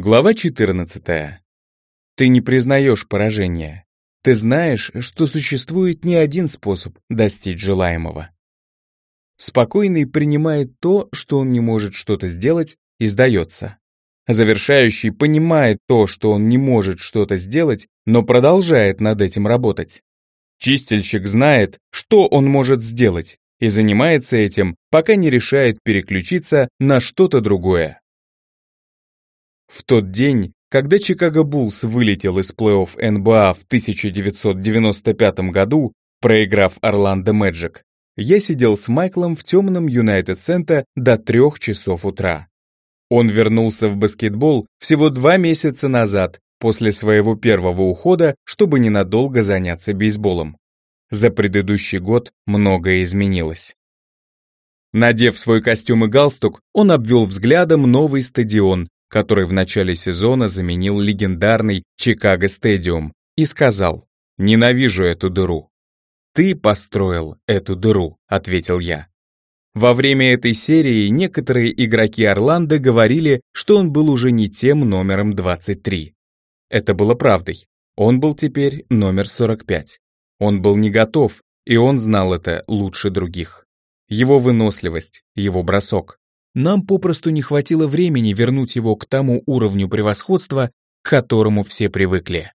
Глава 14. Ты не признаешь поражения. Ты знаешь, что существует не один способ достичь желаемого. Спокойный принимает то, что он не может что-то сделать, и сдается. Завершающий понимает то, что он не может что-то сделать, но продолжает над этим работать. Чистильщик знает, что он может сделать, и занимается этим, пока не решает переключиться на что-то другое. В тот день, когда Чикаго Буллс вылетел из плей-офф НБА в 1995 году, проиграв Орландо Мэджик, я сидел с Майклом в темном Юнайтед Центре до трех часов утра. Он вернулся в баскетбол всего два месяца назад, после своего первого ухода, чтобы ненадолго заняться бейсболом. За предыдущий год многое изменилось. Надев свой костюм и галстук, он обвел взглядом новый стадион, который в начале сезона заменил легендарный Чикаго Стадиум, и сказал «Ненавижу эту дыру». «Ты построил эту дыру», — ответил я. Во время этой серии некоторые игроки Орландо говорили, что он был уже не тем номером 23. Это было правдой. Он был теперь номер 45. Он был не готов, и он знал это лучше других. Его выносливость, его бросок, нам попросту не хватило времени вернуть его к тому уровню превосходства, к которому все привыкли.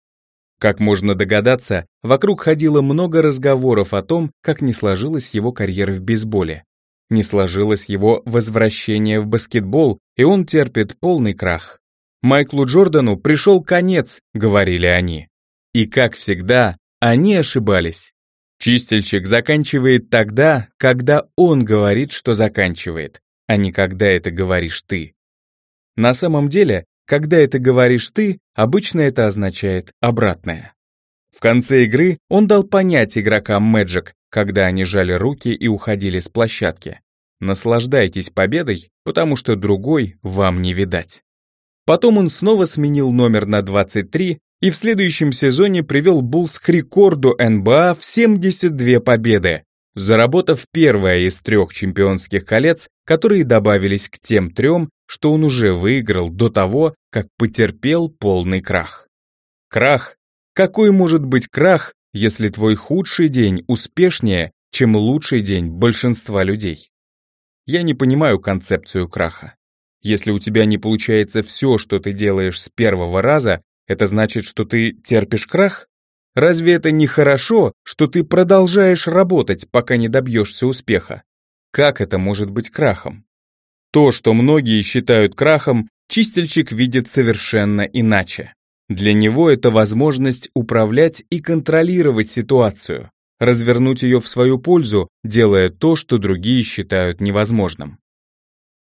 Как можно догадаться, вокруг ходило много разговоров о том, как не сложилась его карьера в бейсболе. Не сложилось его возвращение в баскетбол, и он терпит полный крах. Майклу Джордану пришел конец, говорили они. И как всегда, они ошибались. Чистильщик заканчивает тогда, когда он говорит, что заканчивает а не когда это говоришь ты. На самом деле, когда это говоришь ты, обычно это означает обратное. В конце игры он дал понять игрокам Magic, когда они жали руки и уходили с площадки. Наслаждайтесь победой, потому что другой вам не видать. Потом он снова сменил номер на 23 и в следующем сезоне привел Буллс к рекорду НБА в 72 победы, заработав первое из трех чемпионских колец, которые добавились к тем трем, что он уже выиграл до того, как потерпел полный крах. Крах? Какой может быть крах, если твой худший день успешнее, чем лучший день большинства людей? Я не понимаю концепцию краха. Если у тебя не получается все, что ты делаешь с первого раза, это значит, что ты терпишь крах? Разве это не хорошо, что ты продолжаешь работать, пока не добьешься успеха? Как это может быть крахом? То, что многие считают крахом, чистильщик видит совершенно иначе. Для него это возможность управлять и контролировать ситуацию, развернуть ее в свою пользу, делая то, что другие считают невозможным.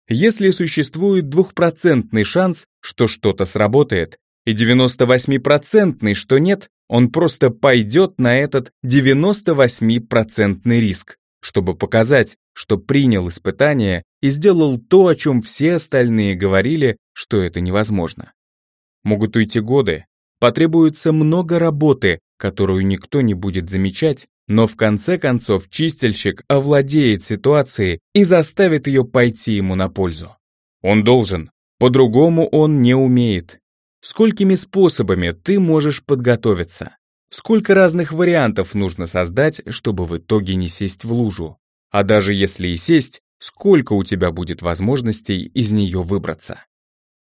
Если существует двухпроцентный шанс, что что-то сработает, и 98-процентный, что нет, он просто пойдет на этот 98-процентный риск, чтобы показать, что принял испытание и сделал то, о чем все остальные говорили, что это невозможно. Могут уйти годы, потребуется много работы, которую никто не будет замечать, но в конце концов чистильщик овладеет ситуацией и заставит ее пойти ему на пользу. Он должен, по-другому он не умеет, Сколькими способами ты можешь подготовиться? Сколько разных вариантов нужно создать, чтобы в итоге не сесть в лужу? А даже если и сесть, сколько у тебя будет возможностей из нее выбраться?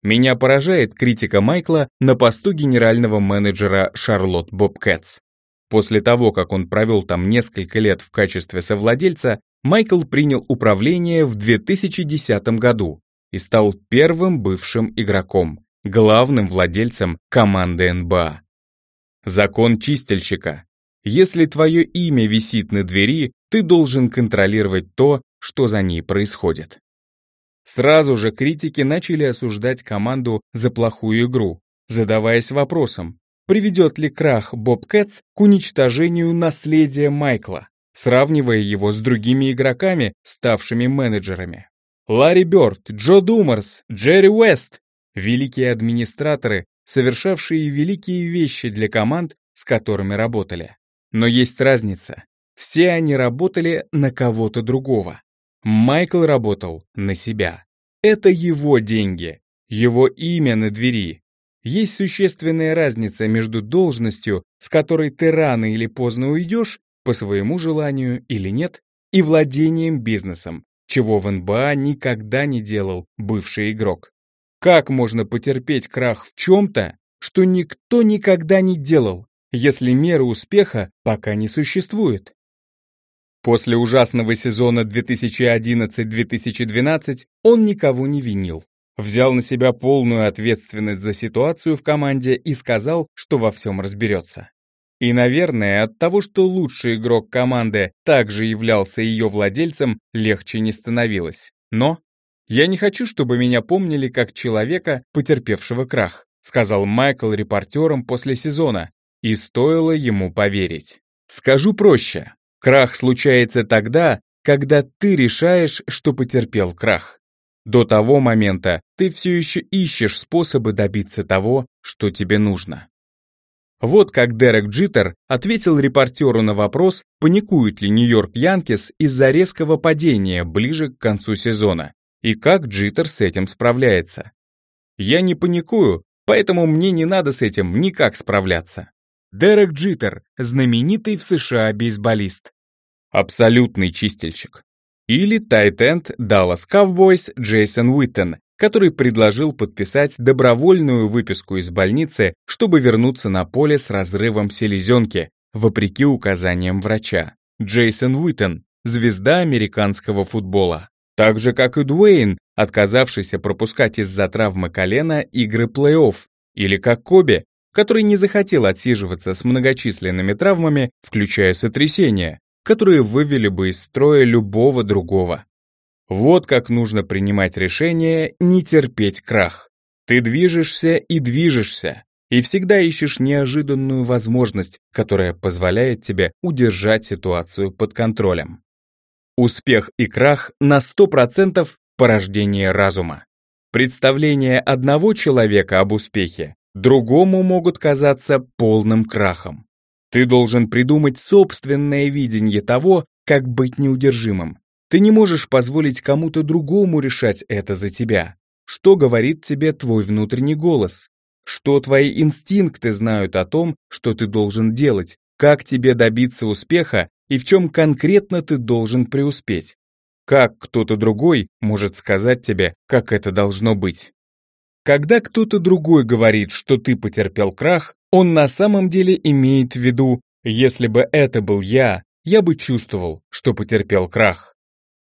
Меня поражает критика Майкла на посту генерального менеджера Шарлотт Бобкэтс. После того, как он провел там несколько лет в качестве совладельца, Майкл принял управление в 2010 году и стал первым бывшим игроком, главным владельцем команды НБА. Закон чистильщика. Если твое имя висит на двери, ты должен контролировать то, что за ней происходит. Сразу же критики начали осуждать команду за плохую игру, задаваясь вопросом, приведет ли крах Боб Кэтс к уничтожению наследия Майкла, сравнивая его с другими игроками, ставшими менеджерами. Ларри Бёрд, Джо Думарс, Джерри Уэст великие администраторы, совершавшие великие вещи для команд, с которыми работали. Но есть разница. Все они работали на кого-то другого. Майкл работал на себя. Это его деньги, его имя на двери. Есть существенная разница между должностью, с которой ты рано или поздно уйдешь, по своему желанию или нет, и владением бизнесом, чего в НБА никогда не делал бывший игрок. Как можно потерпеть крах в чем-то, что никто никогда не делал, если меры успеха пока не существует? После ужасного сезона 2011-2012 он никого не винил. Взял на себя полную ответственность за ситуацию в команде и сказал, что во всем разберется. И, наверное, от того, что лучший игрок команды также являлся ее владельцем, легче не становилось. Но я не хочу, чтобы меня помнили как человека, потерпевшего крах, сказал Майкл репортерам после сезона, и стоило ему поверить. Скажу проще, крах случается тогда, когда ты решаешь, что потерпел крах. До того момента ты все еще ищешь способы добиться того, что тебе нужно. Вот как Дерек Джиттер ответил репортеру на вопрос, паникует ли Нью-Йорк Янкис из-за резкого падения ближе к концу сезона, и как Джиттер с этим справляется. «Я не паникую, поэтому мне не надо с этим никак справляться». Дерек Джиттер, знаменитый в США бейсболист. Абсолютный чистильщик. Или тайтенд Dallas Cowboys Джейсон Уиттен, который предложил подписать добровольную выписку из больницы, чтобы вернуться на поле с разрывом селезенки, вопреки указаниям врача. Джейсон Уиттен, звезда американского футбола. Так же, как и Дуэйн, отказавшийся пропускать из-за травмы колена игры плей-офф. Или как Коби, который не захотел отсиживаться с многочисленными травмами, включая сотрясения, которые вывели бы из строя любого другого. Вот как нужно принимать решение не терпеть крах. Ты движешься и движешься, и всегда ищешь неожиданную возможность, которая позволяет тебе удержать ситуацию под контролем. Успех и крах на 100% порождение разума. Представления одного человека об успехе другому могут казаться полным крахом. Ты должен придумать собственное видение того, как быть неудержимым, ты не можешь позволить кому-то другому решать это за тебя. Что говорит тебе твой внутренний голос? Что твои инстинкты знают о том, что ты должен делать, как тебе добиться успеха и в чем конкретно ты должен преуспеть? Как кто-то другой может сказать тебе, как это должно быть? Когда кто-то другой говорит, что ты потерпел крах, он на самом деле имеет в виду, если бы это был я, я бы чувствовал, что потерпел крах.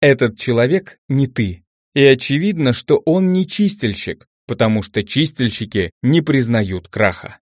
Этот человек не ты. И очевидно, что он не чистильщик, потому что чистильщики не признают краха.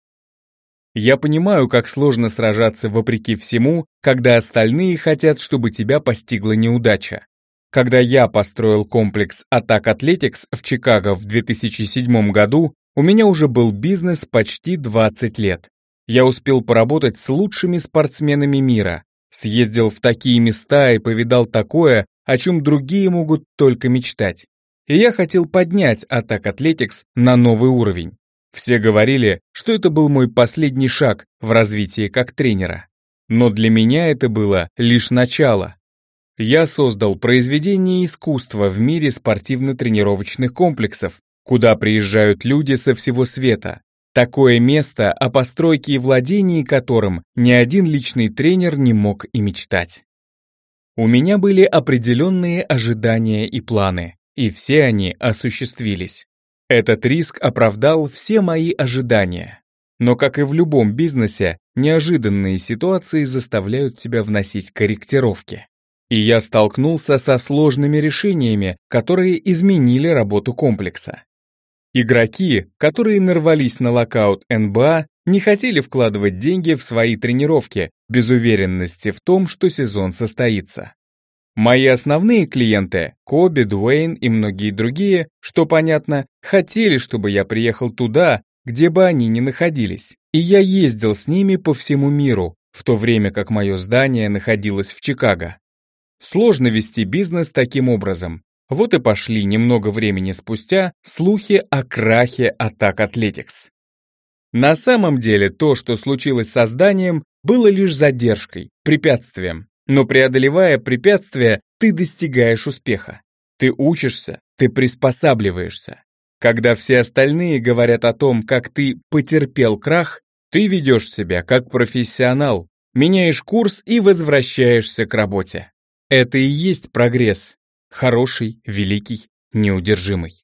Я понимаю, как сложно сражаться вопреки всему, когда остальные хотят, чтобы тебя постигла неудача. Когда я построил комплекс Attack Athletics в Чикаго в 2007 году, у меня уже был бизнес почти 20 лет. Я успел поработать с лучшими спортсменами мира, съездил в такие места и повидал такое, о чем другие могут только мечтать. И я хотел поднять Attack Athletics на новый уровень. Все говорили, что это был мой последний шаг в развитии как тренера. Но для меня это было лишь начало. Я создал произведение искусства в мире спортивно-тренировочных комплексов, куда приезжают люди со всего света. Такое место, о постройке и владении которым ни один личный тренер не мог и мечтать. У меня были определенные ожидания и планы, и все они осуществились. Этот риск оправдал все мои ожидания. Но, как и в любом бизнесе, неожиданные ситуации заставляют тебя вносить корректировки. И я столкнулся со сложными решениями, которые изменили работу комплекса. Игроки, которые нарвались на локаут НБА, не хотели вкладывать деньги в свои тренировки, без уверенности в том, что сезон состоится. Мои основные клиенты, Коби, Дуэйн и многие другие, что понятно, хотели, чтобы я приехал туда, где бы они ни находились. И я ездил с ними по всему миру, в то время как мое здание находилось в Чикаго. Сложно вести бизнес таким образом. Вот и пошли немного времени спустя слухи о крахе Attack Athletics. На самом деле то, что случилось со зданием, было лишь задержкой, препятствием. Но преодолевая препятствия, ты достигаешь успеха. Ты учишься, ты приспосабливаешься. Когда все остальные говорят о том, как ты потерпел крах, ты ведешь себя как профессионал, меняешь курс и возвращаешься к работе. Это и есть прогресс. Хороший, великий, неудержимый.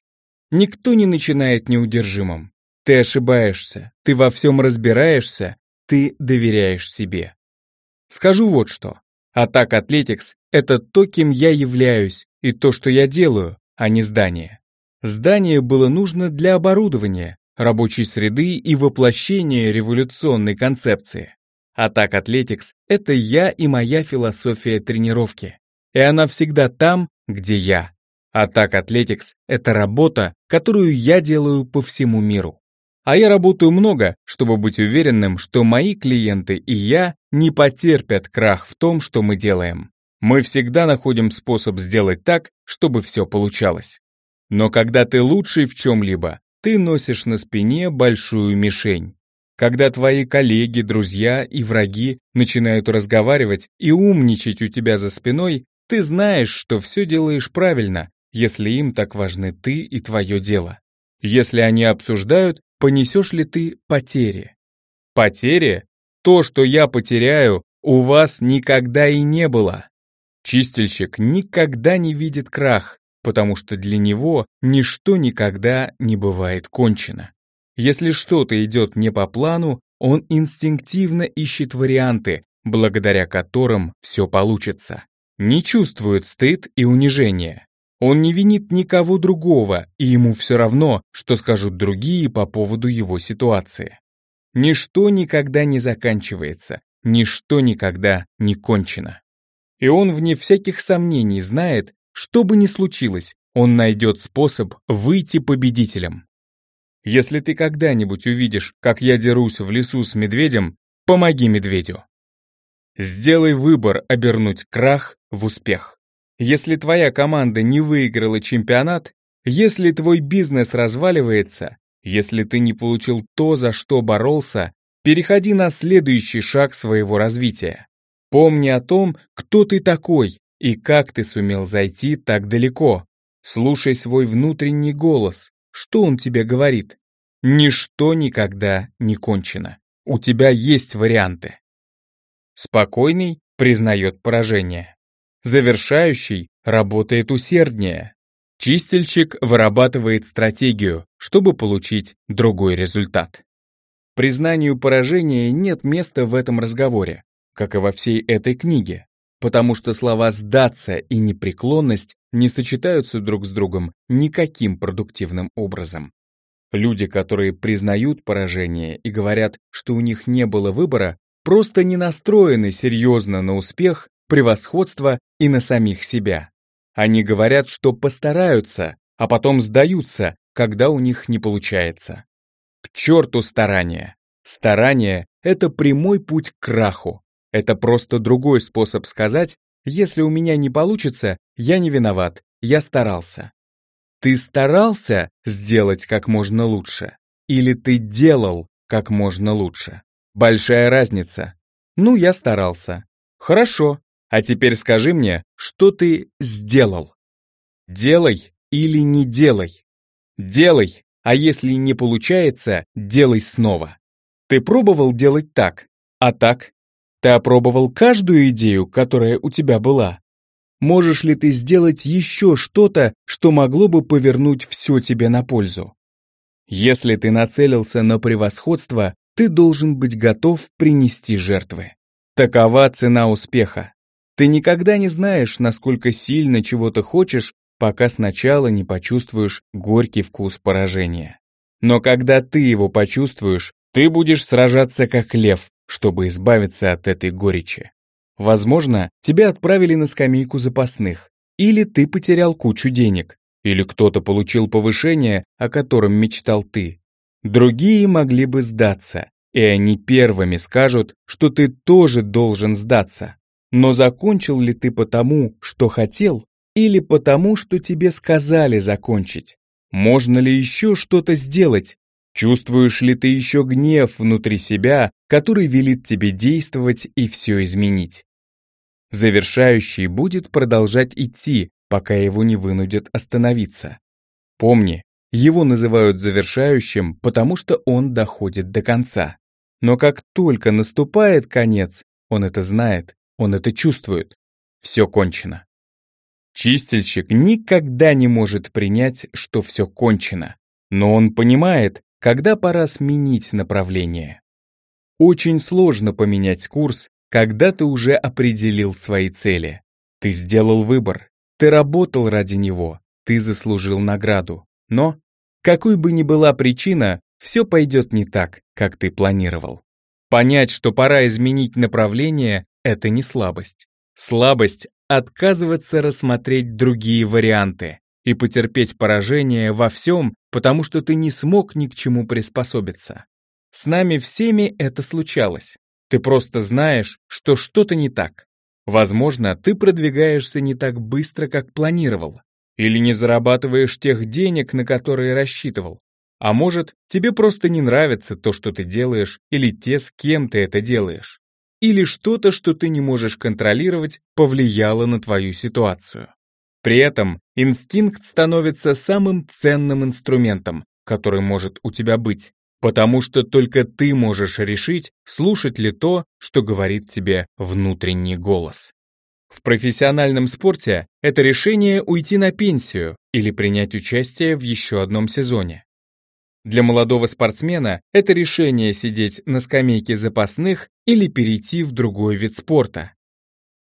Никто не начинает неудержимым. Ты ошибаешься, ты во всем разбираешься, ты доверяешь себе. Скажу вот что. Атак Атлетикс — это то, кем я являюсь, и то, что я делаю, а не здание. Здание было нужно для оборудования, рабочей среды и воплощения революционной концепции. Атак Атлетикс — это я и моя философия тренировки. И она всегда там, где я. Атак Атлетикс — это работа, которую я делаю по всему миру. А я работаю много, чтобы быть уверенным, что мои клиенты и я не потерпят крах в том, что мы делаем. Мы всегда находим способ сделать так, чтобы все получалось. Но когда ты лучший в чем-либо, ты носишь на спине большую мишень. Когда твои коллеги, друзья и враги начинают разговаривать и умничать у тебя за спиной, ты знаешь, что все делаешь правильно, если им так важны ты и твое дело. Если они обсуждают, понесешь ли ты потери. Потери? То, что я потеряю, у вас никогда и не было. Чистильщик никогда не видит крах, потому что для него ничто никогда не бывает кончено. Если что-то идет не по плану, он инстинктивно ищет варианты, благодаря которым все получится. Не чувствует стыд и унижение. Он не винит никого другого, и ему все равно, что скажут другие по поводу его ситуации. Ничто никогда не заканчивается, ничто никогда не кончено. И он вне всяких сомнений знает, что бы ни случилось, он найдет способ выйти победителем. Если ты когда-нибудь увидишь, как я дерусь в лесу с медведем, помоги медведю. Сделай выбор обернуть крах в успех. Если твоя команда не выиграла чемпионат, если твой бизнес разваливается, если ты не получил то, за что боролся, переходи на следующий шаг своего развития. Помни о том, кто ты такой и как ты сумел зайти так далеко. Слушай свой внутренний голос. Что он тебе говорит? Ничто никогда не кончено. У тебя есть варианты. Спокойный признает поражение. Завершающий работает усерднее. Чистильщик вырабатывает стратегию, чтобы получить другой результат. Признанию поражения нет места в этом разговоре, как и во всей этой книге, потому что слова «сдаться» и «непреклонность» не сочетаются друг с другом никаким продуктивным образом. Люди, которые признают поражение и говорят, что у них не было выбора, просто не настроены серьезно на успех превосходство и на самих себя. Они говорят, что постараются, а потом сдаются, когда у них не получается. К черту старания. Старание — это прямой путь к краху. Это просто другой способ сказать, если у меня не получится, я не виноват, я старался. Ты старался сделать как можно лучше? Или ты делал как можно лучше? Большая разница. Ну, я старался. Хорошо, а теперь скажи мне, что ты сделал? Делай или не делай. Делай, а если не получается, делай снова. Ты пробовал делать так, а так? Ты опробовал каждую идею, которая у тебя была? Можешь ли ты сделать еще что-то, что могло бы повернуть все тебе на пользу? Если ты нацелился на превосходство, ты должен быть готов принести жертвы. Такова цена успеха. Ты никогда не знаешь, насколько сильно чего ты хочешь, пока сначала не почувствуешь горький вкус поражения. Но когда ты его почувствуешь, ты будешь сражаться как лев, чтобы избавиться от этой горечи. Возможно, тебя отправили на скамейку запасных, или ты потерял кучу денег, или кто-то получил повышение, о котором мечтал ты. Другие могли бы сдаться, и они первыми скажут, что ты тоже должен сдаться. Но закончил ли ты потому, что хотел, или потому, что тебе сказали закончить? Можно ли еще что-то сделать? Чувствуешь ли ты еще гнев внутри себя, который велит тебе действовать и все изменить? Завершающий будет продолжать идти, пока его не вынудят остановиться. Помни, Его называют завершающим, потому что он доходит до конца. Но как только наступает конец, он это знает, он это чувствует. Все кончено. Чистильщик никогда не может принять, что все кончено. Но он понимает, когда пора сменить направление. Очень сложно поменять курс, когда ты уже определил свои цели. Ты сделал выбор, ты работал ради него, ты заслужил награду. Но, какой бы ни была причина, все пойдет не так, как ты планировал. Понять, что пора изменить направление, это не слабость. Слабость — отказываться рассмотреть другие варианты и потерпеть поражение во всем, потому что ты не смог ни к чему приспособиться. С нами всеми это случалось. Ты просто знаешь, что что-то не так. Возможно, ты продвигаешься не так быстро, как планировал. Или не зарабатываешь тех денег, на которые рассчитывал. А может, тебе просто не нравится то, что ты делаешь, или те, с кем ты это делаешь. Или что-то, что ты не можешь контролировать, повлияло на твою ситуацию. При этом инстинкт становится самым ценным инструментом, который может у тебя быть, потому что только ты можешь решить, слушать ли то, что говорит тебе внутренний голос. В профессиональном спорте это решение уйти на пенсию или принять участие в еще одном сезоне. Для молодого спортсмена это решение сидеть на скамейке запасных или перейти в другой вид спорта.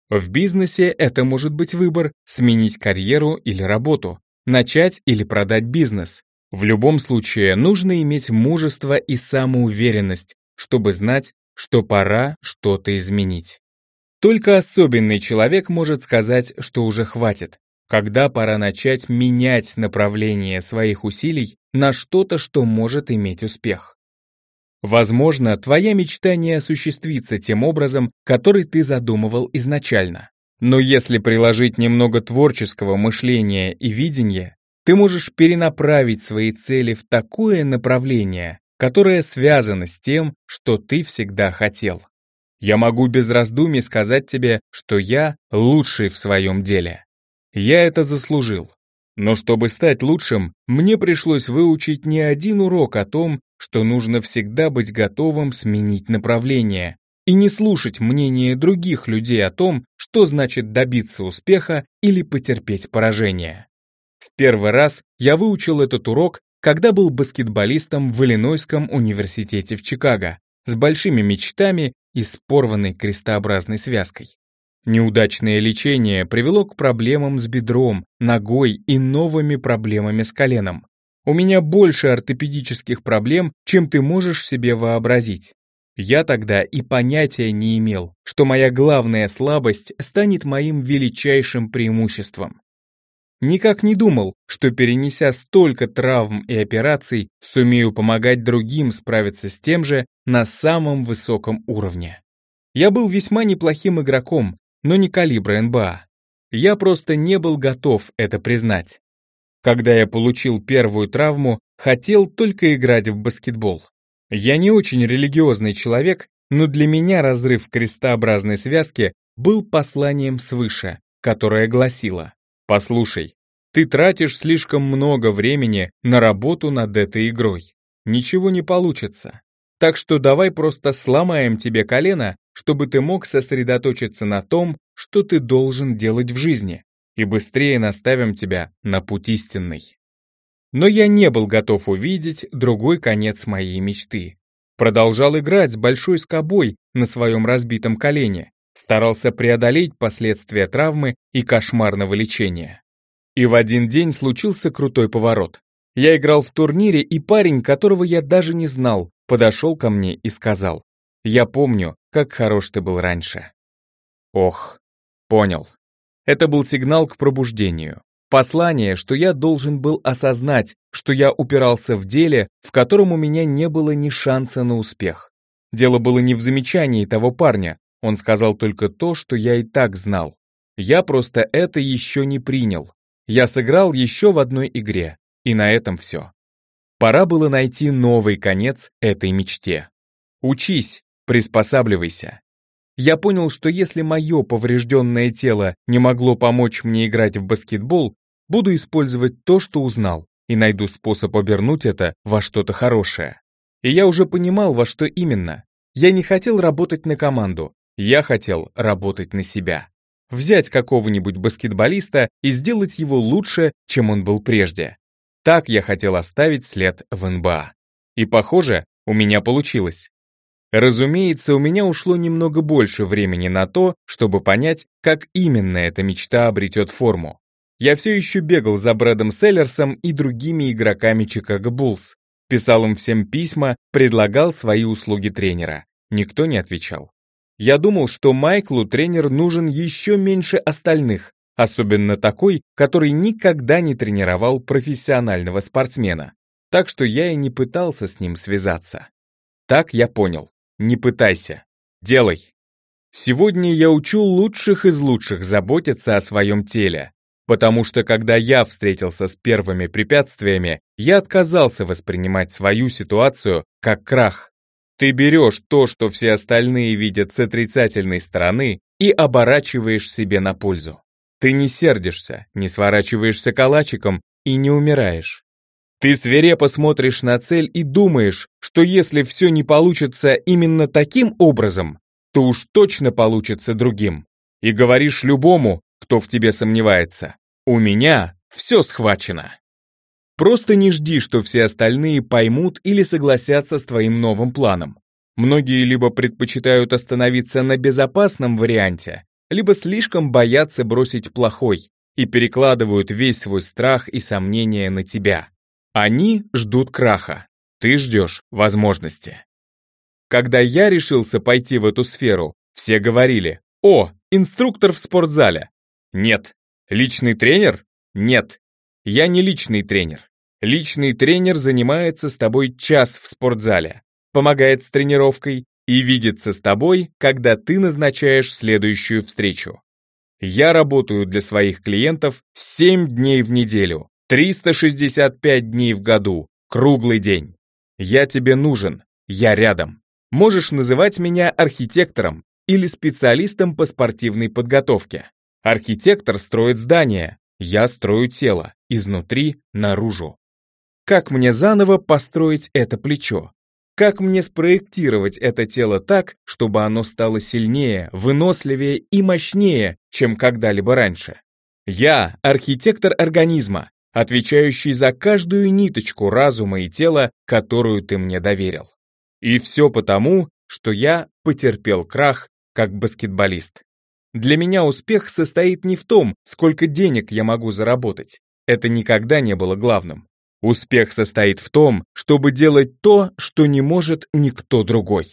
В бизнесе это может быть выбор сменить карьеру или работу, начать или продать бизнес. В любом случае нужно иметь мужество и самоуверенность, чтобы знать, что пора что-то изменить. Только особенный человек может сказать, что уже хватит, когда пора начать менять направление своих усилий на что-то, что может иметь успех. Возможно, твоя мечта не осуществится тем образом, который ты задумывал изначально. Но если приложить немного творческого мышления и видения, ты можешь перенаправить свои цели в такое направление, которое связано с тем, что ты всегда хотел. Я могу без раздумий сказать тебе, что я лучший в своем деле. Я это заслужил. Но чтобы стать лучшим, мне пришлось выучить не один урок о том, что нужно всегда быть готовым сменить направление и не слушать мнение других людей о том, что значит добиться успеха или потерпеть поражение. В первый раз я выучил этот урок, когда был баскетболистом в Иллинойском университете в Чикаго, с большими мечтами и с порванной крестообразной связкой. Неудачное лечение привело к проблемам с бедром, ногой и новыми проблемами с коленом. У меня больше ортопедических проблем, чем ты можешь себе вообразить. Я тогда и понятия не имел, что моя главная слабость станет моим величайшим преимуществом. Никак не думал, что перенеся столько травм и операций, сумею помогать другим справиться с тем же на самом высоком уровне. Я был весьма неплохим игроком, но не калибра НБА. Я просто не был готов это признать. Когда я получил первую травму, хотел только играть в баскетбол. Я не очень религиозный человек, но для меня разрыв крестообразной связки был посланием свыше, которое гласило Послушай, ты тратишь слишком много времени на работу над этой игрой. Ничего не получится. Так что давай просто сломаем тебе колено, чтобы ты мог сосредоточиться на том, что ты должен делать в жизни, и быстрее наставим тебя на путь истинный. Но я не был готов увидеть другой конец моей мечты. Продолжал играть с большой скобой на своем разбитом колене, старался преодолеть последствия травмы и кошмарного лечения. И в один день случился крутой поворот. Я играл в турнире, и парень, которого я даже не знал, подошел ко мне и сказал, «Я помню, как хорош ты был раньше». Ох, понял. Это был сигнал к пробуждению. Послание, что я должен был осознать, что я упирался в деле, в котором у меня не было ни шанса на успех. Дело было не в замечании того парня, он сказал только то, что я и так знал. Я просто это еще не принял. Я сыграл еще в одной игре, и на этом все. Пора было найти новый конец этой мечте. Учись, приспосабливайся. Я понял, что если мое поврежденное тело не могло помочь мне играть в баскетбол, буду использовать то, что узнал, и найду способ обернуть это во что-то хорошее. И я уже понимал, во что именно. Я не хотел работать на команду, я хотел работать на себя. Взять какого-нибудь баскетболиста и сделать его лучше, чем он был прежде. Так я хотел оставить след в НБА. И, похоже, у меня получилось. Разумеется, у меня ушло немного больше времени на то, чтобы понять, как именно эта мечта обретет форму. Я все еще бегал за Брэдом Селлерсом и другими игроками Чикаго Буллс. Писал им всем письма, предлагал свои услуги тренера. Никто не отвечал. Я думал, что Майклу тренер нужен еще меньше остальных, особенно такой, который никогда не тренировал профессионального спортсмена. Так что я и не пытался с ним связаться. Так я понял. Не пытайся. Делай. Сегодня я учу лучших из лучших заботиться о своем теле, потому что когда я встретился с первыми препятствиями, я отказался воспринимать свою ситуацию как крах. Ты берешь то, что все остальные видят с отрицательной стороны, и оборачиваешь себе на пользу. Ты не сердишься, не сворачиваешься калачиком и не умираешь. Ты свирепо смотришь на цель и думаешь, что если все не получится именно таким образом, то уж точно получится другим. И говоришь любому, кто в тебе сомневается, у меня все схвачено. Просто не жди, что все остальные поймут или согласятся с твоим новым планом. Многие либо предпочитают остановиться на безопасном варианте, либо слишком боятся бросить плохой и перекладывают весь свой страх и сомнения на тебя. Они ждут краха, ты ждешь возможности. Когда я решился пойти в эту сферу, все говорили, о, инструктор в спортзале. Нет. Личный тренер? Нет. Я не личный тренер. Личный тренер занимается с тобой час в спортзале, помогает с тренировкой и видится с тобой, когда ты назначаешь следующую встречу. Я работаю для своих клиентов 7 дней в неделю, 365 дней в году, круглый день. Я тебе нужен, я рядом. Можешь называть меня архитектором или специалистом по спортивной подготовке. Архитектор строит здание, я строю тело, изнутри наружу. Как мне заново построить это плечо? Как мне спроектировать это тело так, чтобы оно стало сильнее, выносливее и мощнее, чем когда-либо раньше? Я архитектор организма, отвечающий за каждую ниточку разума и тела, которую ты мне доверил. И все потому, что я потерпел крах как баскетболист. Для меня успех состоит не в том, сколько денег я могу заработать. Это никогда не было главным. Успех состоит в том, чтобы делать то, что не может никто другой.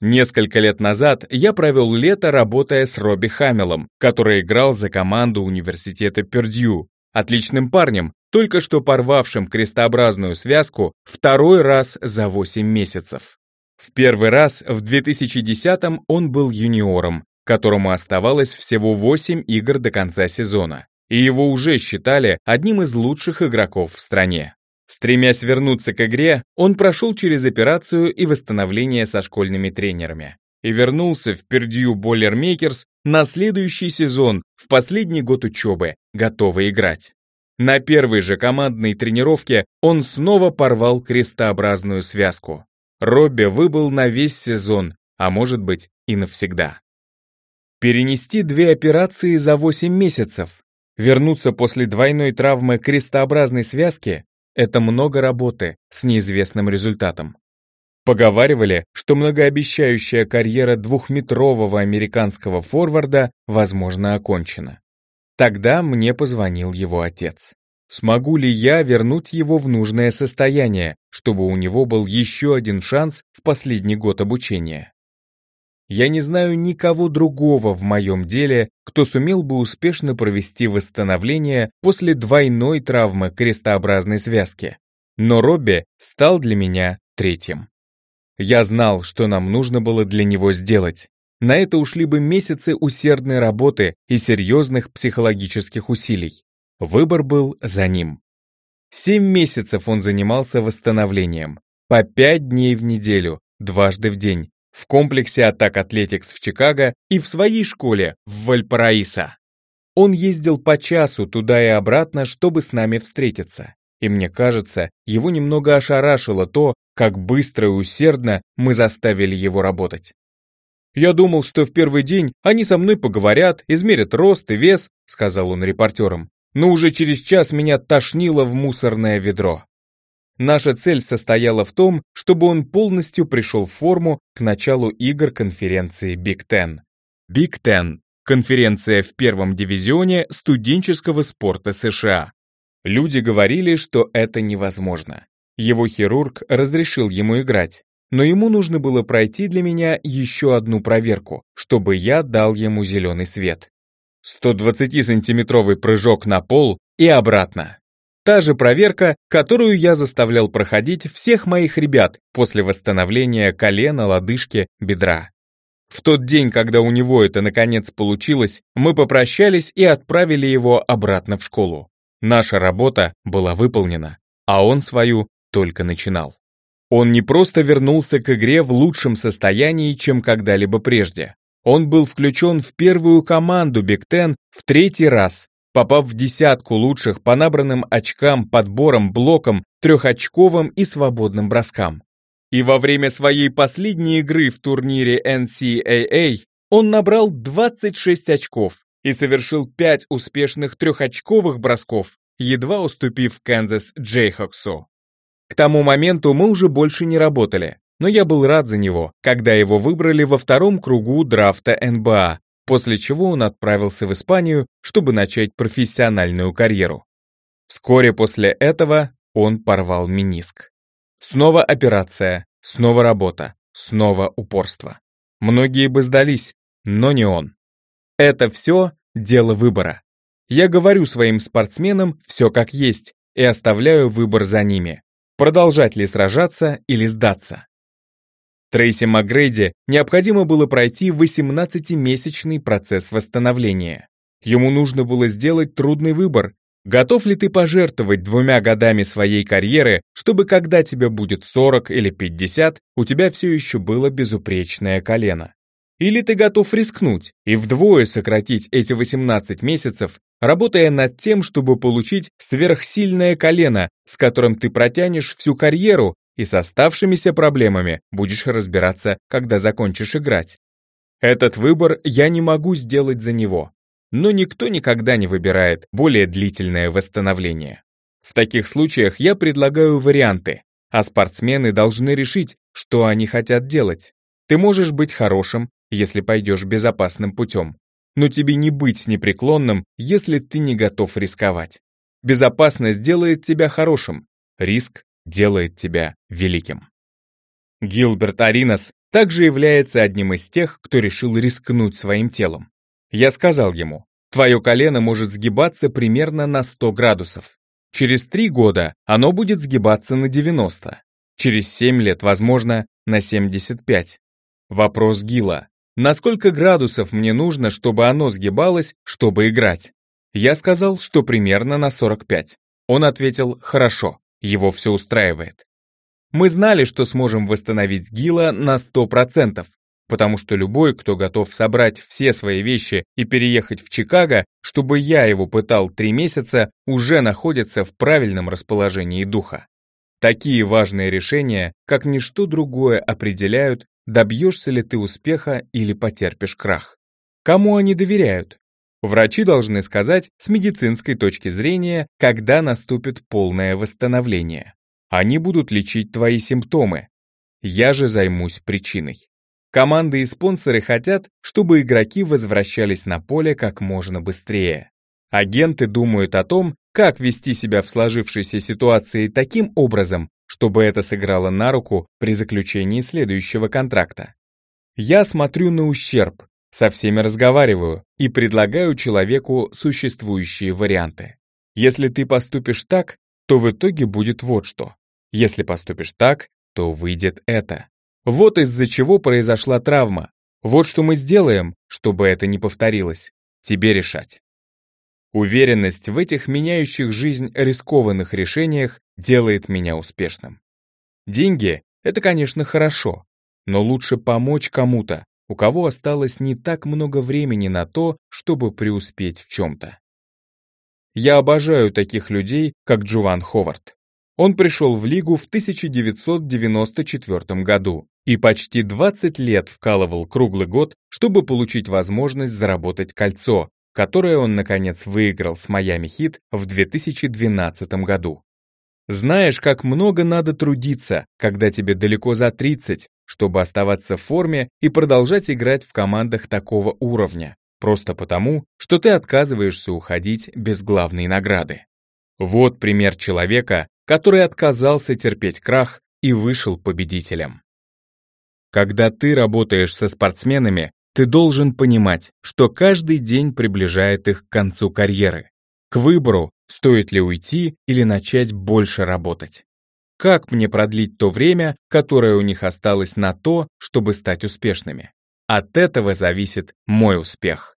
Несколько лет назад я провел лето, работая с Робби Хамелом, который играл за команду университета Пердью, Отличным парнем, только что порвавшим крестообразную связку второй раз за 8 месяцев. В первый раз в 2010-м он был юниором, которому оставалось всего 8 игр до конца сезона, и его уже считали одним из лучших игроков в стране. Стремясь вернуться к игре, он прошел через операцию и восстановление со школьными тренерами и вернулся в Пердью Бойлермейкерс на следующий сезон, в последний год учебы, готовый играть. На первой же командной тренировке он снова порвал крестообразную связку. Робби выбыл на весь сезон, а может быть и навсегда. Перенести две операции за 8 месяцев, вернуться после двойной травмы крестообразной связки – это много работы с неизвестным результатом. Поговаривали, что многообещающая карьера двухметрового американского форварда, возможно, окончена. Тогда мне позвонил его отец. Смогу ли я вернуть его в нужное состояние, чтобы у него был еще один шанс в последний год обучения? Я не знаю никого другого в моем деле, кто сумел бы успешно провести восстановление после двойной травмы крестообразной связки. Но Робби стал для меня третьим. Я знал, что нам нужно было для него сделать. На это ушли бы месяцы усердной работы и серьезных психологических усилий. Выбор был за ним. Семь месяцев он занимался восстановлением. По пять дней в неделю, дважды в день. В комплексе Атак Атлетикс в Чикаго и в своей школе в Вальпараисо. Он ездил по часу туда и обратно, чтобы с нами встретиться. И мне кажется, его немного ошарашило то, как быстро и усердно мы заставили его работать. «Я думал, что в первый день они со мной поговорят, измерят рост и вес», сказал он репортерам. «Но уже через час меня тошнило в мусорное ведро». Наша цель состояла в том, чтобы он полностью пришел в форму к началу игр конференции Big Ten. Big Ten – конференция в первом дивизионе студенческого спорта США. Люди говорили, что это невозможно. Его хирург разрешил ему играть, но ему нужно было пройти для меня еще одну проверку, чтобы я дал ему зеленый свет. 120-сантиметровый прыжок на пол и обратно. Та же проверка, которую я заставлял проходить всех моих ребят после восстановления колена, лодыжки, бедра. В тот день, когда у него это наконец получилось, мы попрощались и отправили его обратно в школу. Наша работа была выполнена, а он свою только начинал. Он не просто вернулся к игре в лучшем состоянии, чем когда-либо прежде. Он был включен в первую команду Биг Тен в третий раз, попав в десятку лучших по набранным очкам, подборам, блокам, трехочковым и свободным броскам. И во время своей последней игры в турнире NCAA он набрал 26 очков и совершил 5 успешных трехочковых бросков, едва уступив Канзас Джейхоксу. К тому моменту мы уже больше не работали, но я был рад за него, когда его выбрали во втором кругу драфта НБА, после чего он отправился в Испанию, чтобы начать профессиональную карьеру. Вскоре после этого он порвал миниск. Снова операция, снова работа, снова упорство. Многие бы сдались, но не он. Это все дело выбора. Я говорю своим спортсменам все как есть и оставляю выбор за ними. Продолжать ли сражаться или сдаться. Трейси МакГрейди необходимо было пройти 18-месячный процесс восстановления. Ему нужно было сделать трудный выбор. Готов ли ты пожертвовать двумя годами своей карьеры, чтобы когда тебе будет 40 или 50, у тебя все еще было безупречное колено? Или ты готов рискнуть и вдвое сократить эти 18 месяцев, работая над тем, чтобы получить сверхсильное колено, с которым ты протянешь всю карьеру и с оставшимися проблемами будешь разбираться, когда закончишь играть. Этот выбор я не могу сделать за него, но никто никогда не выбирает более длительное восстановление. В таких случаях я предлагаю варианты, а спортсмены должны решить, что они хотят делать. Ты можешь быть хорошим, если пойдешь безопасным путем, но тебе не быть непреклонным, если ты не готов рисковать. Безопасность делает тебя хорошим, риск делает тебя великим. Гилберт Аринас также является одним из тех, кто решил рискнуть своим телом. Я сказал ему, твое колено может сгибаться примерно на 100 градусов. Через 3 года оно будет сгибаться на 90. Через 7 лет, возможно, на 75. Вопрос Гила. Насколько градусов мне нужно, чтобы оно сгибалось, чтобы играть? Я сказал, что примерно на 45. Он ответил «хорошо». Его все устраивает. Мы знали, что сможем восстановить Гила на 100%, потому что любой, кто готов собрать все свои вещи и переехать в Чикаго, чтобы я его пытал три месяца, уже находится в правильном расположении духа. Такие важные решения, как ничто другое, определяют, добьешься ли ты успеха или потерпишь крах. Кому они доверяют? Врачи должны сказать с медицинской точки зрения, когда наступит полное восстановление. Они будут лечить твои симптомы. Я же займусь причиной. Команды и спонсоры хотят, чтобы игроки возвращались на поле как можно быстрее. Агенты думают о том, как вести себя в сложившейся ситуации таким образом, чтобы это сыграло на руку при заключении следующего контракта. Я смотрю на ущерб, со всеми разговариваю и предлагаю человеку существующие варианты. Если ты поступишь так, то в итоге будет вот что. Если поступишь так, то выйдет это. Вот из-за чего произошла травма. Вот что мы сделаем, чтобы это не повторилось. Тебе решать. Уверенность в этих меняющих жизнь рискованных решениях делает меня успешным. Деньги — это, конечно, хорошо, но лучше помочь кому-то, у кого осталось не так много времени на то, чтобы преуспеть в чем-то. Я обожаю таких людей, как Джуван Ховард. Он пришел в лигу в 1994 году и почти 20 лет вкалывал круглый год, чтобы получить возможность заработать кольцо, которое он, наконец, выиграл с Майами Хит в 2012 году. Знаешь, как много надо трудиться, когда тебе далеко за 30, чтобы оставаться в форме и продолжать играть в командах такого уровня, просто потому, что ты отказываешься уходить без главной награды. Вот пример человека, который отказался терпеть крах и вышел победителем. Когда ты работаешь со спортсменами, ты должен понимать, что каждый день приближает их к концу карьеры, к выбору, стоит ли уйти или начать больше работать. Как мне продлить то время, которое у них осталось на то, чтобы стать успешными? От этого зависит мой успех.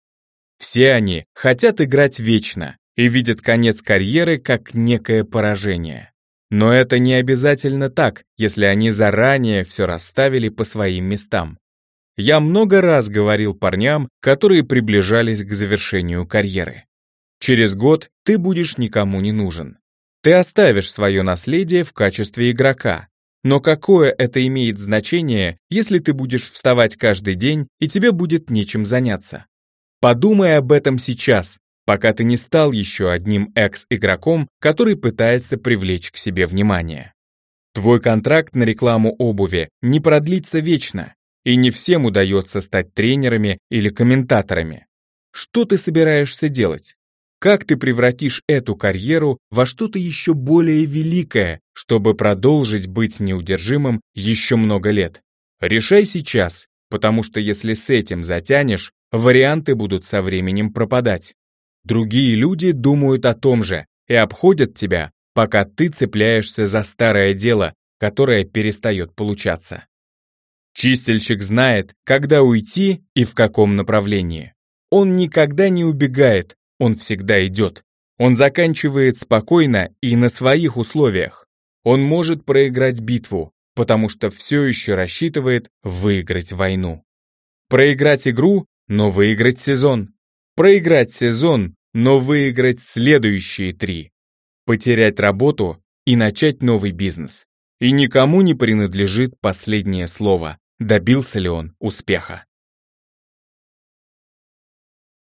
Все они хотят играть вечно и видят конец карьеры как некое поражение. Но это не обязательно так, если они заранее все расставили по своим местам. Я много раз говорил парням, которые приближались к завершению карьеры. Через год ты будешь никому не нужен. Ты оставишь свое наследие в качестве игрока. Но какое это имеет значение, если ты будешь вставать каждый день и тебе будет нечем заняться? Подумай об этом сейчас, пока ты не стал еще одним экс-игроком, который пытается привлечь к себе внимание. Твой контракт на рекламу обуви не продлится вечно, и не всем удается стать тренерами или комментаторами. Что ты собираешься делать? Как ты превратишь эту карьеру во что-то еще более великое, чтобы продолжить быть неудержимым еще много лет? Решай сейчас, потому что если с этим затянешь, варианты будут со временем пропадать. Другие люди думают о том же и обходят тебя, пока ты цепляешься за старое дело, которое перестает получаться. Чистильщик знает, когда уйти и в каком направлении. Он никогда не убегает, он всегда идет. Он заканчивает спокойно и на своих условиях. Он может проиграть битву, потому что все еще рассчитывает выиграть войну. Проиграть игру, но выиграть сезон. Проиграть сезон, но выиграть следующие три. Потерять работу и начать новый бизнес. И никому не принадлежит последнее слово, добился ли он успеха.